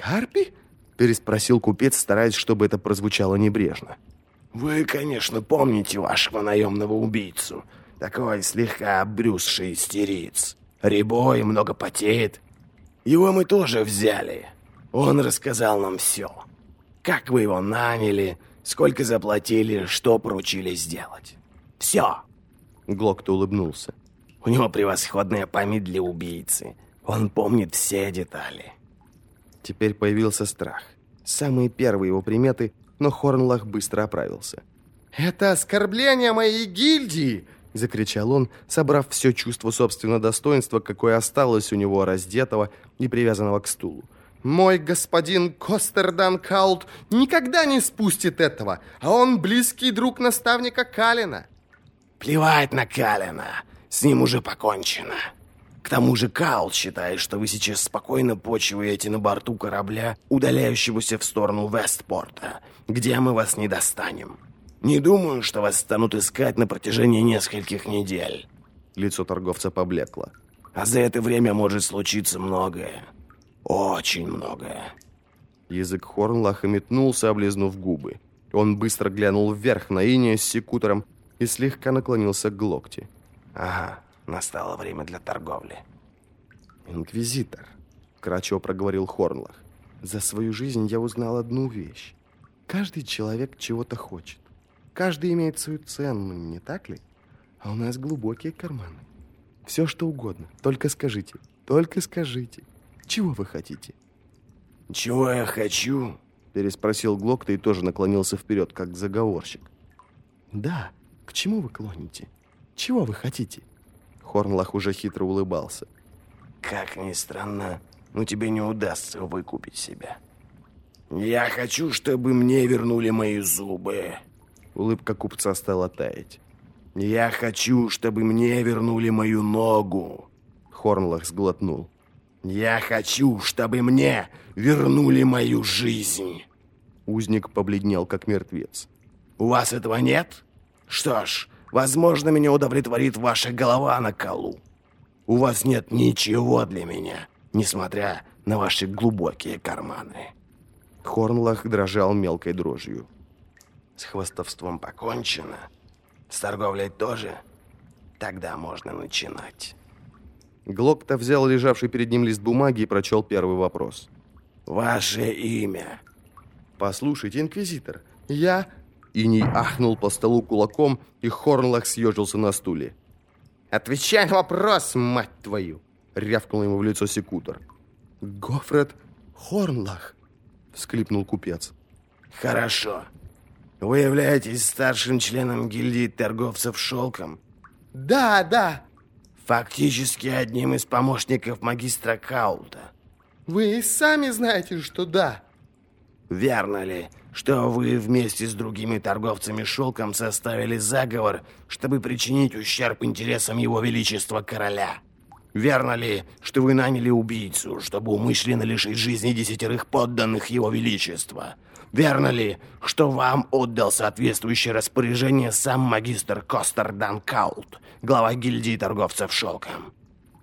Карпи?» — переспросил купец, стараясь, чтобы это прозвучало небрежно. «Вы, конечно, помните вашего наемного убийцу. Такой слегка обрюзший истериц. Рябой, много потеет. Его мы тоже взяли. Он рассказал нам все. Как вы его наняли, сколько заплатили, что поручили сделать. Все!» Глокта улыбнулся. «У него превосходная память для убийцы. Он помнит все детали». Теперь появился страх. Самые первые его приметы, но Хорнлах быстро оправился. «Это оскорбление моей гильдии!» — закричал он, собрав все чувство собственного достоинства, какое осталось у него раздетого и привязанного к стулу. «Мой господин Костердан Каут никогда не спустит этого, а он близкий друг наставника Калина». «Плевать на Калина, с ним уже покончено», тому же Каул считает, что вы сейчас спокойно почиваете на борту корабля, удаляющегося в сторону Вестпорта, где мы вас не достанем. Не думаю, что вас станут искать на протяжении нескольких недель». Лицо торговца поблекло. «А за это время может случиться многое. Очень многое». Язык Хорнлаха метнулся, облизнув губы. Он быстро глянул вверх на Иния с секутором и слегка наклонился к Глокте. «Ага, Настало время для торговли. «Инквизитор», — кратчево проговорил Хорнлах, «за свою жизнь я узнал одну вещь. Каждый человек чего-то хочет. Каждый имеет свою цену, не так ли? А у нас глубокие карманы. Все, что угодно. Только скажите, только скажите. Чего вы хотите?» «Чего я хочу?» — переспросил Глокта и тоже наклонился вперед, как заговорщик. «Да, к чему вы клоните? Чего вы хотите?» Хорнлах уже хитро улыбался. «Как ни странно, но тебе не удастся выкупить себя. Я хочу, чтобы мне вернули мои зубы». Улыбка купца стала таять. «Я хочу, чтобы мне вернули мою ногу». Хорнлах сглотнул. «Я хочу, чтобы мне вернули мою жизнь». Узник побледнел, как мертвец. «У вас этого нет? Что ж, Возможно, меня удовлетворит ваша голова на колу. У вас нет ничего для меня, несмотря на ваши глубокие карманы». Хорнлах дрожал мелкой дрожью. «С хвостовством покончено? С торговлей тоже? Тогда можно начинать». Глокта взял лежавший перед ним лист бумаги и прочел первый вопрос. «Ваше имя?» «Послушайте, инквизитор, я Иний ахнул по столу кулаком, и Хорнлах съежился на стуле. «Отвечай на вопрос, мать твою!» — рявкнул ему в лицо секутор. «Гофред Хорнлах!» — всклипнул купец. «Хорошо. Вы являетесь старшим членом гильдии торговцев шелком?» «Да, да!» «Фактически одним из помощников магистра Каулта?» «Вы и сами знаете, что да!» «Верно ли, что вы вместе с другими торговцами шелком составили заговор, чтобы причинить ущерб интересам его величества короля. Верно ли, что вы наняли убийцу, чтобы умышленно лишить жизни десятерых подданных его величества? Верно ли, что вам отдал соответствующее распоряжение сам магистр Костер Данкаут, глава гильдии торговцев шелком?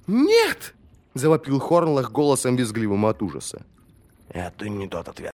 «Нет!» — завопил Хорнлах голосом визгливым от ужаса. «Это не тот ответ.